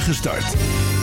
start.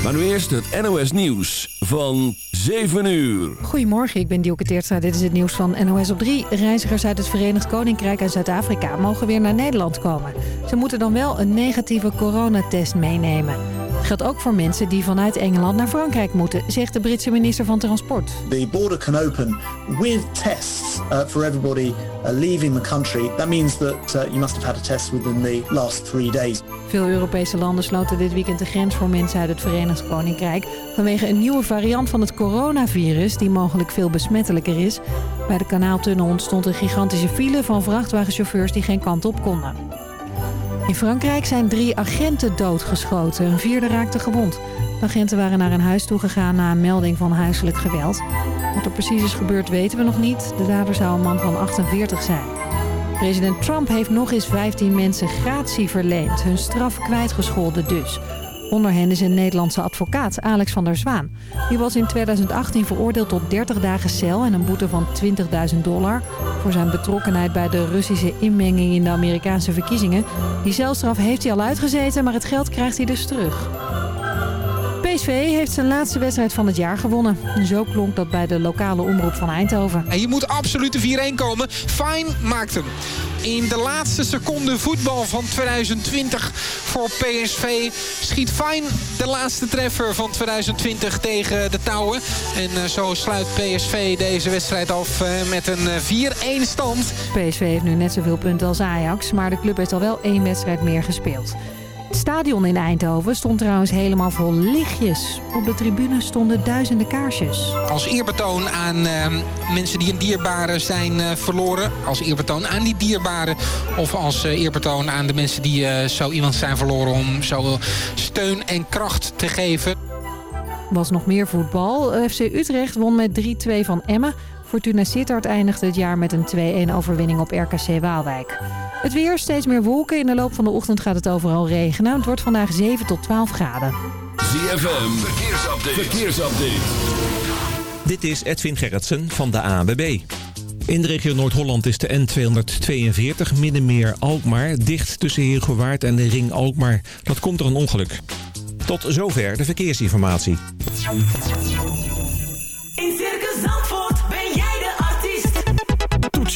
Maar nu eerst het NOS Nieuws van 7 uur. Goedemorgen, ik ben Dielke Teertstra. Dit is het nieuws van NOS op 3. Reizigers uit het Verenigd Koninkrijk en Zuid-Afrika mogen weer naar Nederland komen. Ze moeten dan wel een negatieve coronatest meenemen. Dat geldt ook voor mensen die vanuit Engeland naar Frankrijk moeten, zegt de Britse minister van Transport. The border can open with tests uh, for everybody uh, leaving the country. That means that uh, you must have had a test within the last three days. Veel Europese landen sloten dit weekend de grens voor mensen uit het Verenigd Koninkrijk... vanwege een nieuwe variant van het coronavirus die mogelijk veel besmettelijker is. Bij de kanaaltunnel ontstond een gigantische file van vrachtwagenchauffeurs die geen kant op konden. In Frankrijk zijn drie agenten doodgeschoten. Een vierde raakte gewond. De agenten waren naar een huis toegegaan na een melding van huiselijk geweld. Wat er precies is gebeurd weten we nog niet. De dader zou een man van 48 zijn. President Trump heeft nog eens 15 mensen gratie verleend. Hun straf kwijtgescholden dus. Onder hen is een Nederlandse advocaat, Alex van der Zwaan. Die was in 2018 veroordeeld tot 30 dagen cel en een boete van 20.000 dollar... voor zijn betrokkenheid bij de Russische inmenging in de Amerikaanse verkiezingen. Die celstraf heeft hij al uitgezeten, maar het geld krijgt hij dus terug. PSV heeft zijn laatste wedstrijd van het jaar gewonnen. Zo klonk dat bij de lokale omroep van Eindhoven. En je moet absoluut de 4-1 komen. Fine maakt hem. In de laatste seconde voetbal van 2020 voor PSV schiet Fine de laatste treffer van 2020 tegen de touwen. En uh, zo sluit PSV deze wedstrijd af uh, met een uh, 4-1 stand. PSV heeft nu net zoveel punten als Ajax, maar de club heeft al wel één wedstrijd meer gespeeld. Het stadion in Eindhoven stond trouwens helemaal vol lichtjes. Op de tribune stonden duizenden kaarsjes. Als eerbetoon aan uh, mensen die een dierbare zijn uh, verloren. Als eerbetoon aan die dierbaren. Of als uh, eerbetoon aan de mensen die zo iemand zijn verloren... om zo steun en kracht te geven. Was nog meer voetbal. FC Utrecht won met 3-2 van Emmen. Fortuna Sittard eindigde het jaar met een 2-1 overwinning op RKC Waalwijk. Het weer, steeds meer wolken. In de loop van de ochtend gaat het overal regenen. Het wordt vandaag 7 tot 12 graden. ZFM, verkeersupdate. verkeersupdate. Dit is Edwin Gerritsen van de ANWB. In de regio Noord-Holland is de N242 Middenmeer Alkmaar dicht tussen Heergewaard en de Ring Alkmaar. Dat komt door een ongeluk. Tot zover de verkeersinformatie. In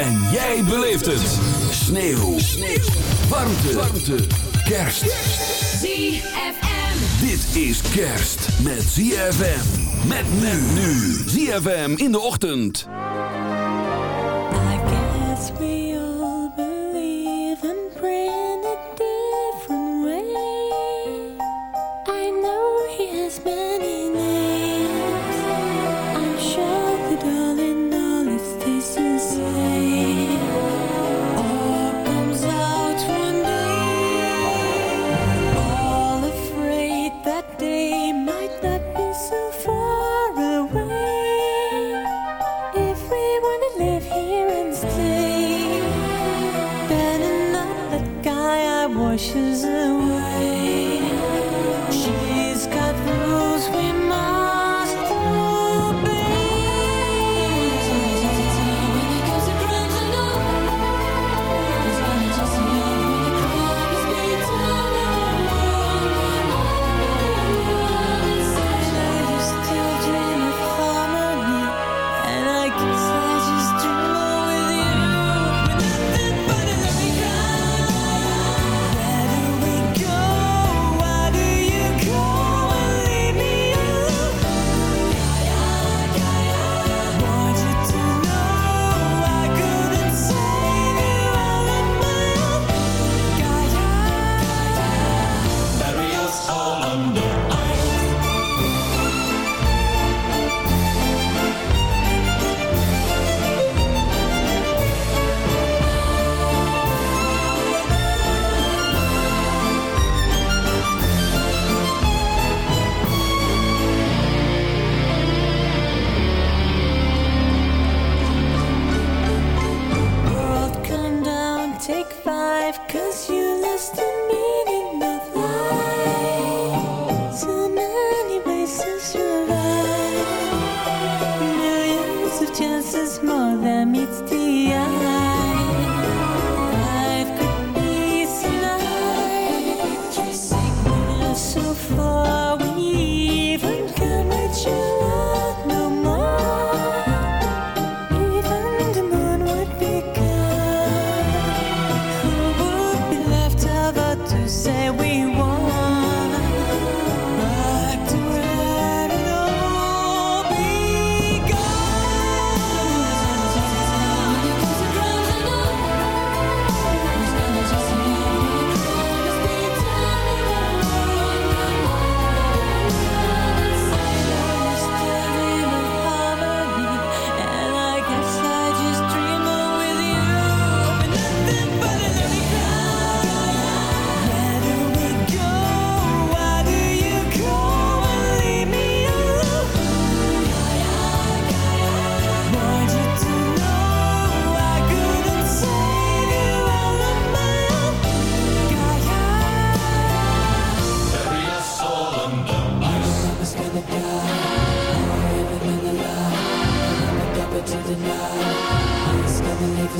En jij beleeft het. Sneeuw. Sneeuw. Warmte. Warmte. Kerst. ZFM. Dit is kerst met ZFM. Met men nu. ZFM in de ochtend. I guess we all believe and pray in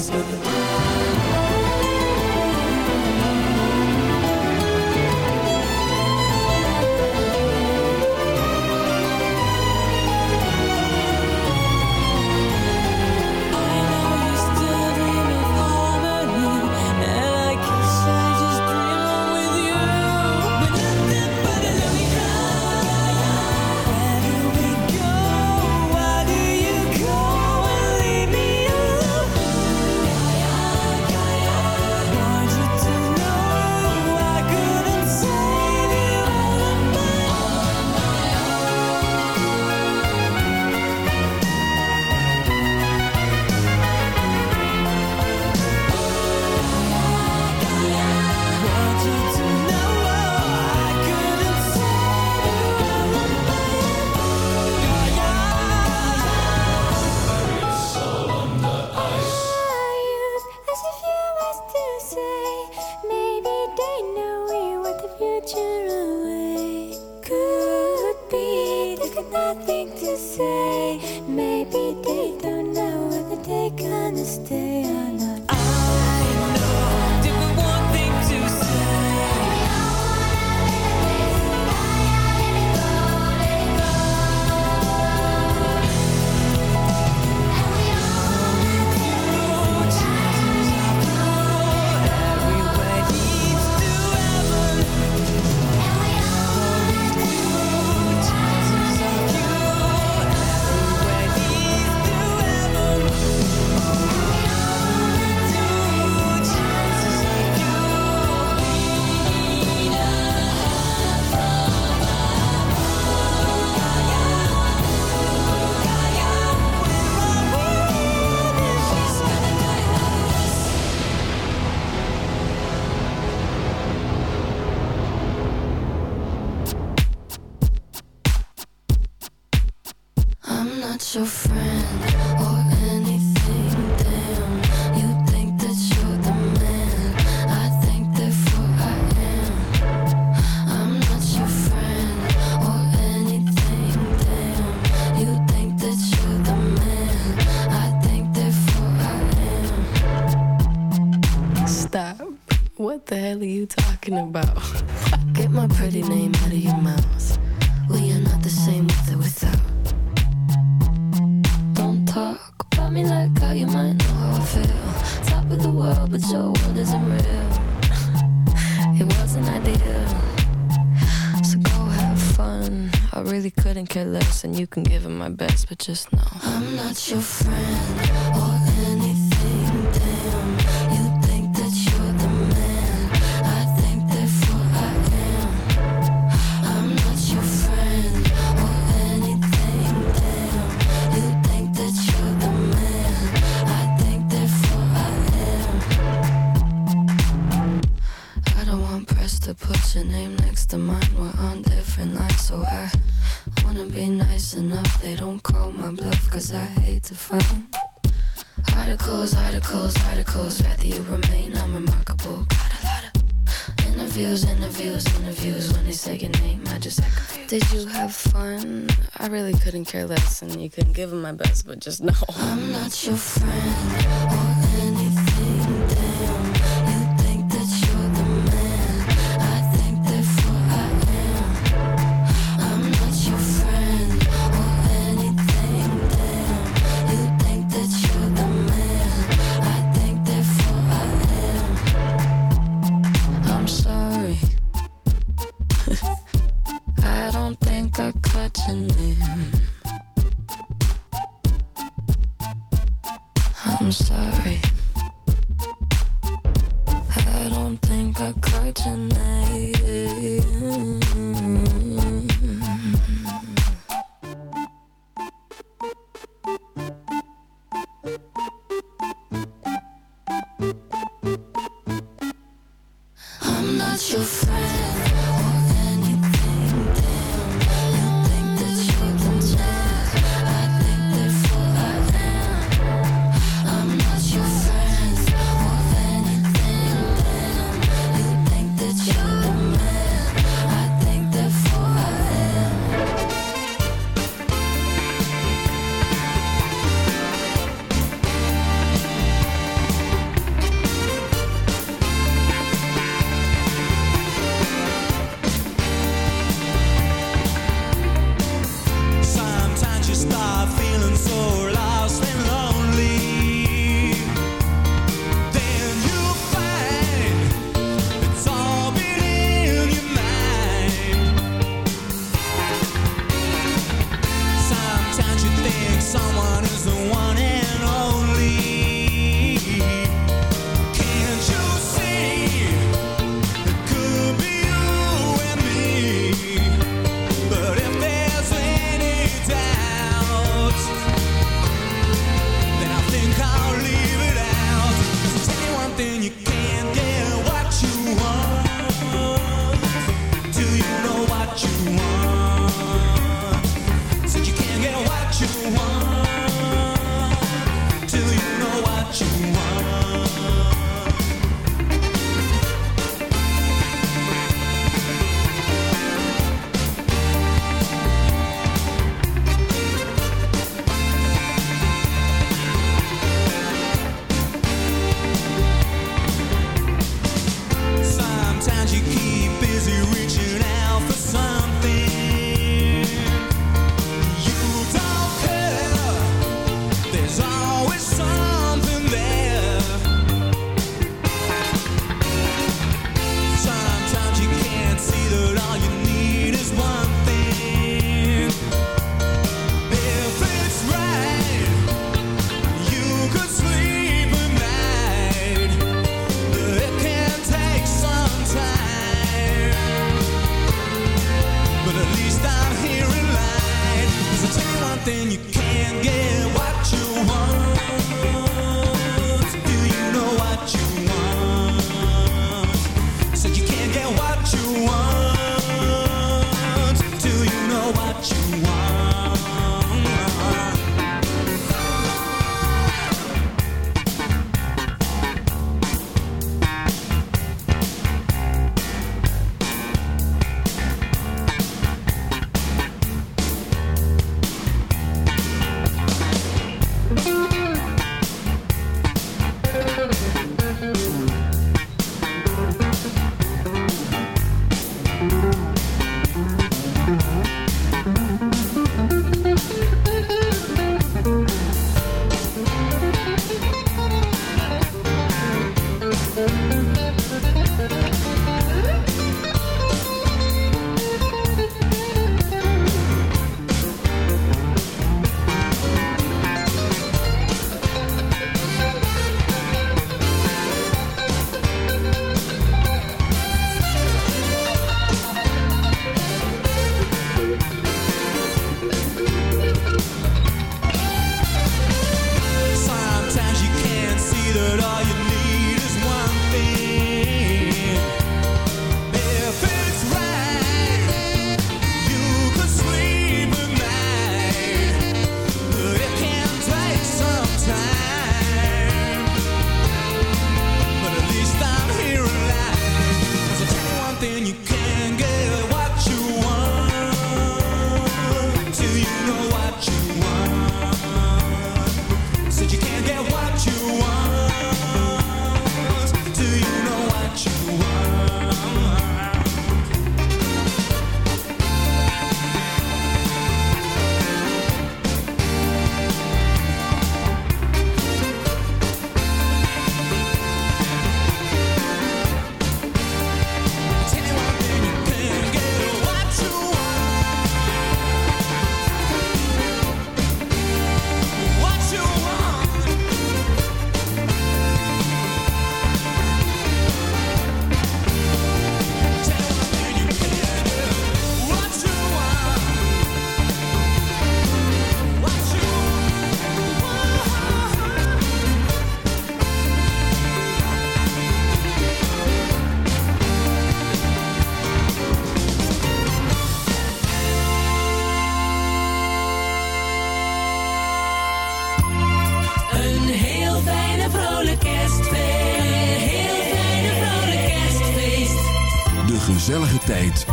It's gonna die. can give him my best, but just know I'm not your friend or anything. I really couldn't care less, and you couldn't give him my best, but just know. I'm not your friend.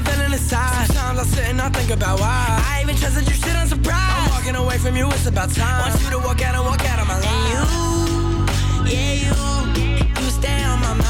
I'm feeling inside. Sometimes I sit and I think about why. I even trusted you, shit, on surprise. I'm walking away from you, it's about time. Want you to walk out and walk out of my life. And you, yeah, you, you stay on my mind.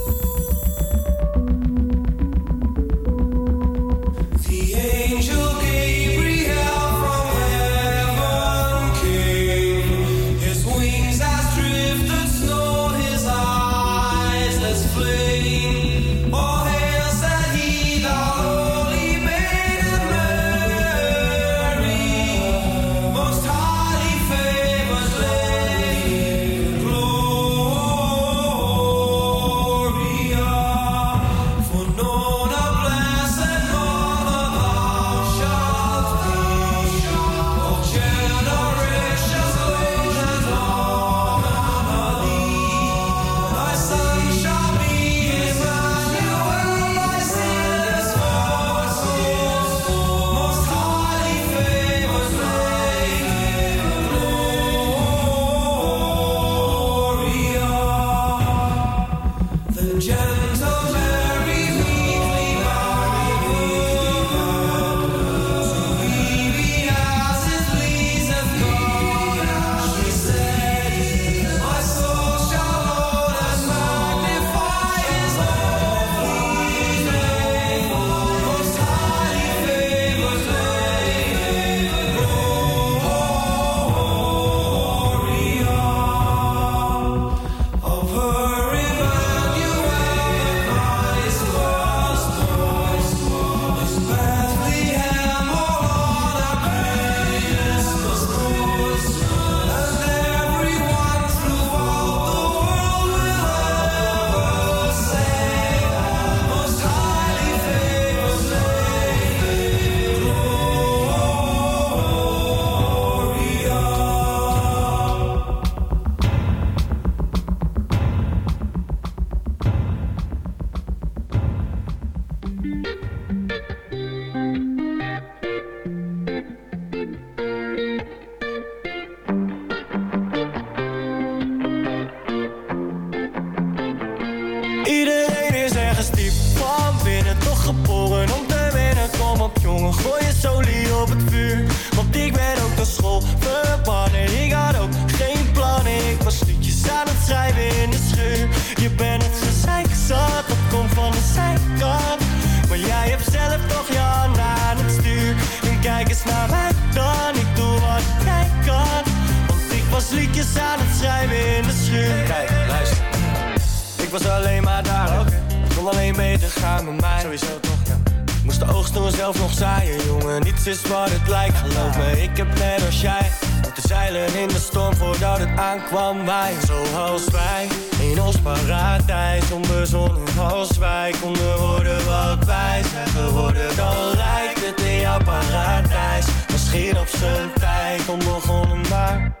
voor mij. Sowieso toch, ja. Moest de oogst toen zelf nog zaaien, jongen. Niets is wat het lijkt. Geloof me, ik heb net als jij. Moeten zeilen in de storm voordat het aankwam wij. Zoals wij, in ons paradijs. Onbezonnen als wij konden worden wat wij zijn geworden. Dan lijkt het in jouw paradijs. Misschien op zijn tijd onbegonnen maar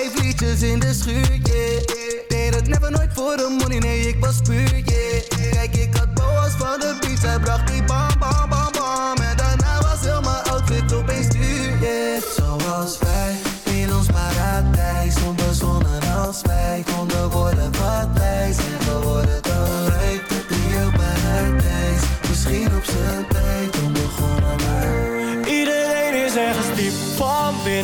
vijf liedjes in de schuur, yeah. Deed het never nooit voor de money, nee, ik was puur, yeah. Kijk, ik had boas van de beats, hij bracht die bam,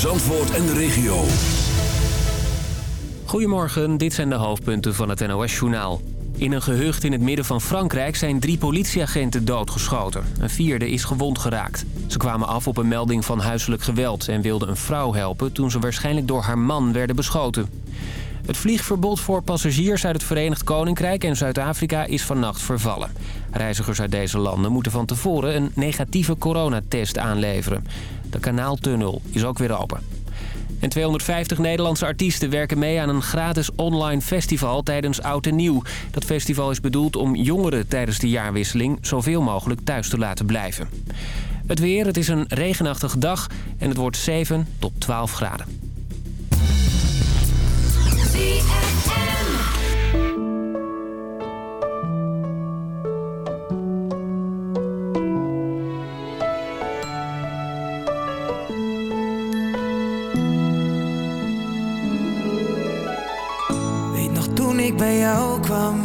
Zandvoort en de regio. Goedemorgen, dit zijn de hoofdpunten van het NOS-journaal. In een gehucht in het midden van Frankrijk zijn drie politieagenten doodgeschoten. Een vierde is gewond geraakt. Ze kwamen af op een melding van huiselijk geweld... en wilden een vrouw helpen toen ze waarschijnlijk door haar man werden beschoten. Het vliegverbod voor passagiers uit het Verenigd Koninkrijk en Zuid-Afrika is vannacht vervallen. Reizigers uit deze landen moeten van tevoren een negatieve coronatest aanleveren. De kanaaltunnel is ook weer open. En 250 Nederlandse artiesten werken mee aan een gratis online festival tijdens Oud en Nieuw. Dat festival is bedoeld om jongeren tijdens de jaarwisseling zoveel mogelijk thuis te laten blijven. Het weer, het is een regenachtige dag en het wordt 7 tot 12 graden. Ik bij jou kwam,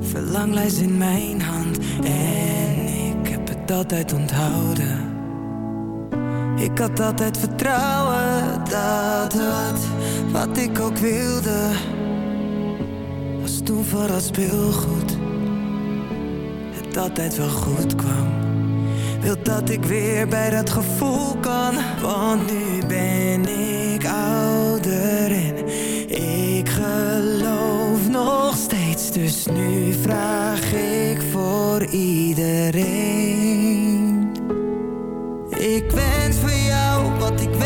verlanglijst in mijn hand en ik heb het altijd onthouden. Ik had altijd vertrouwen dat wat, wat ik ook wilde, was toen vooral speelgoed. Het altijd wel goed kwam. Wil dat ik weer bij dat gevoel kan, want nu ben ik ouder en ik geloof nog steeds. Dus nu vraag ik voor iedereen. Ik wens voor jou wat ik wens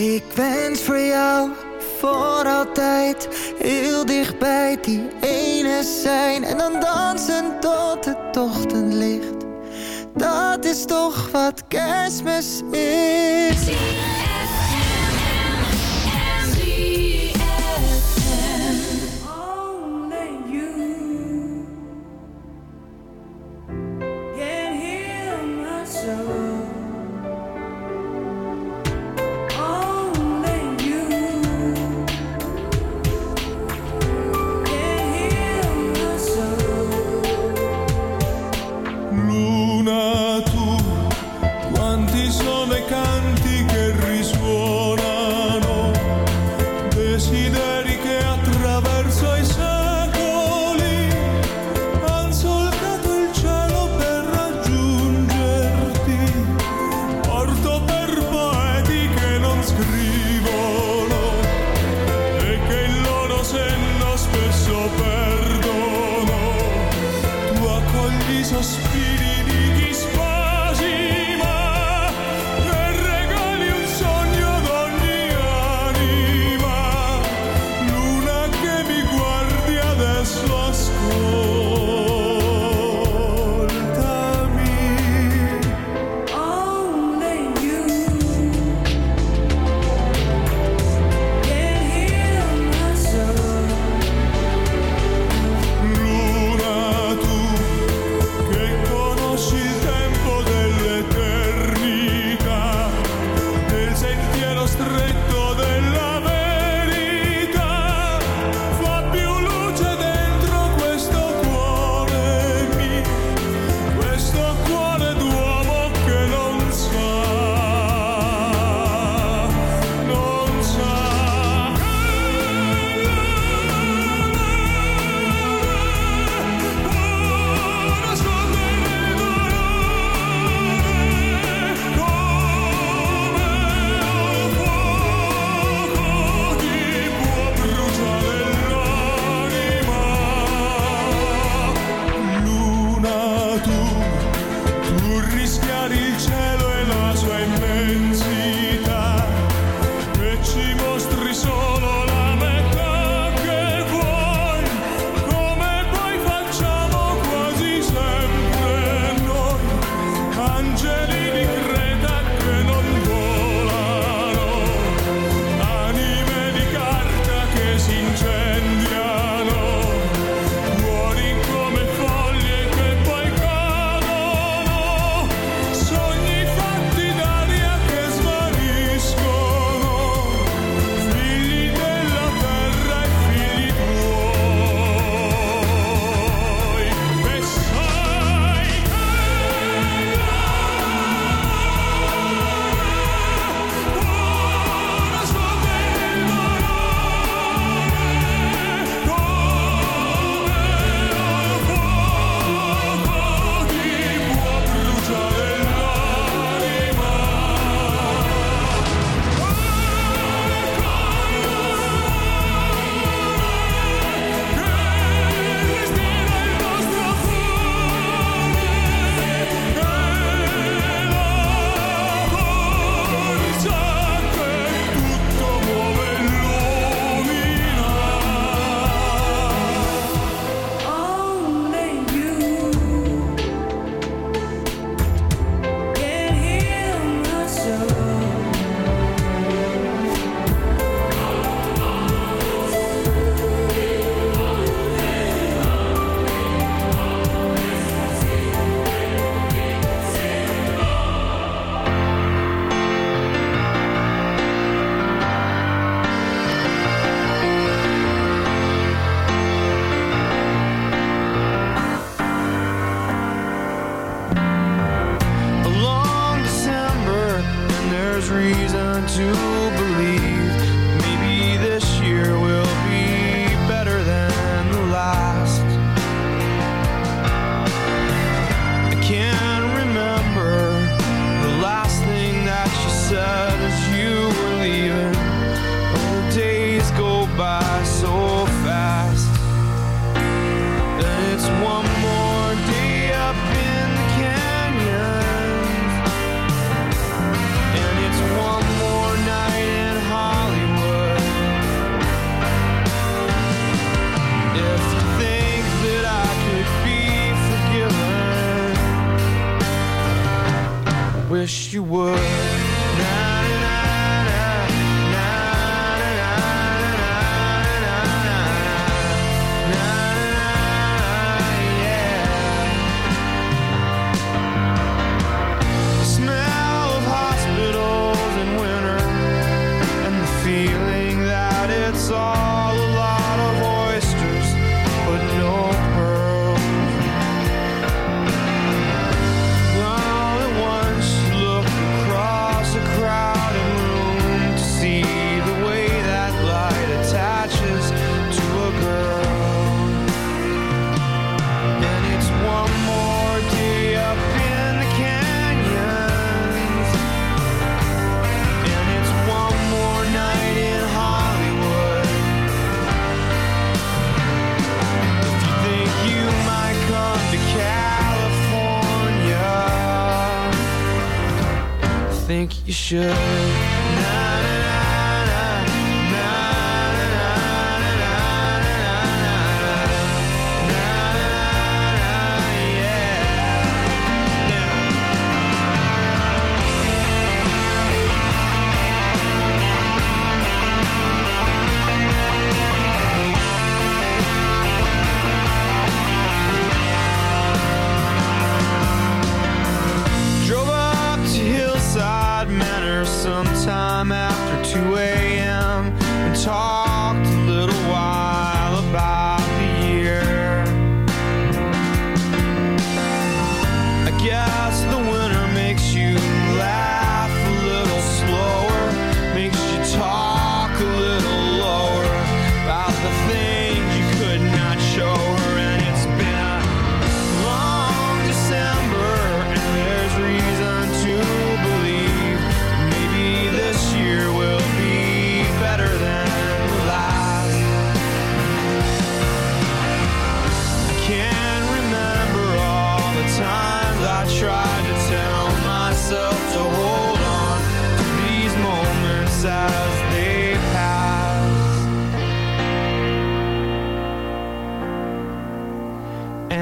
Ik wens voor jou voor altijd heel dichtbij die ene zijn. En dan dansen tot het ochtendlicht. Dat is toch wat kerstmis is.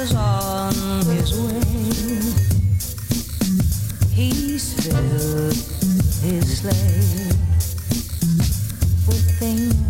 was on his way. He's filled his sleigh with things.